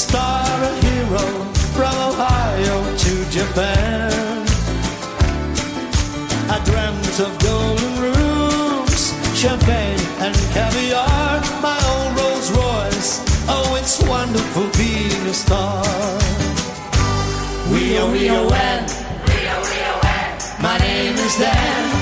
star, a hero from Ohio to Japan. I dreamt of golden rooms, champagne and caviar. My old Rolls Royce, oh, it's wonderful being a star. We are, we are, when, Rio, Rio, when. My name is Dan.